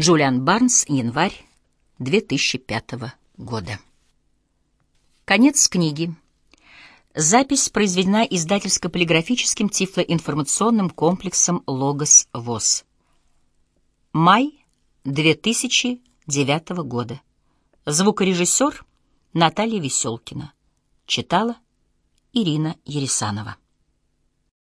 Джулиан Барнс, январь 2005 года. Конец книги. Запись произведена издательско-полиграфическим тифлоинформационным комплексом «Логос ВОЗ». Май 2009 года. Звукорежиссер Наталья Веселкина. Читала Ирина Ересанова.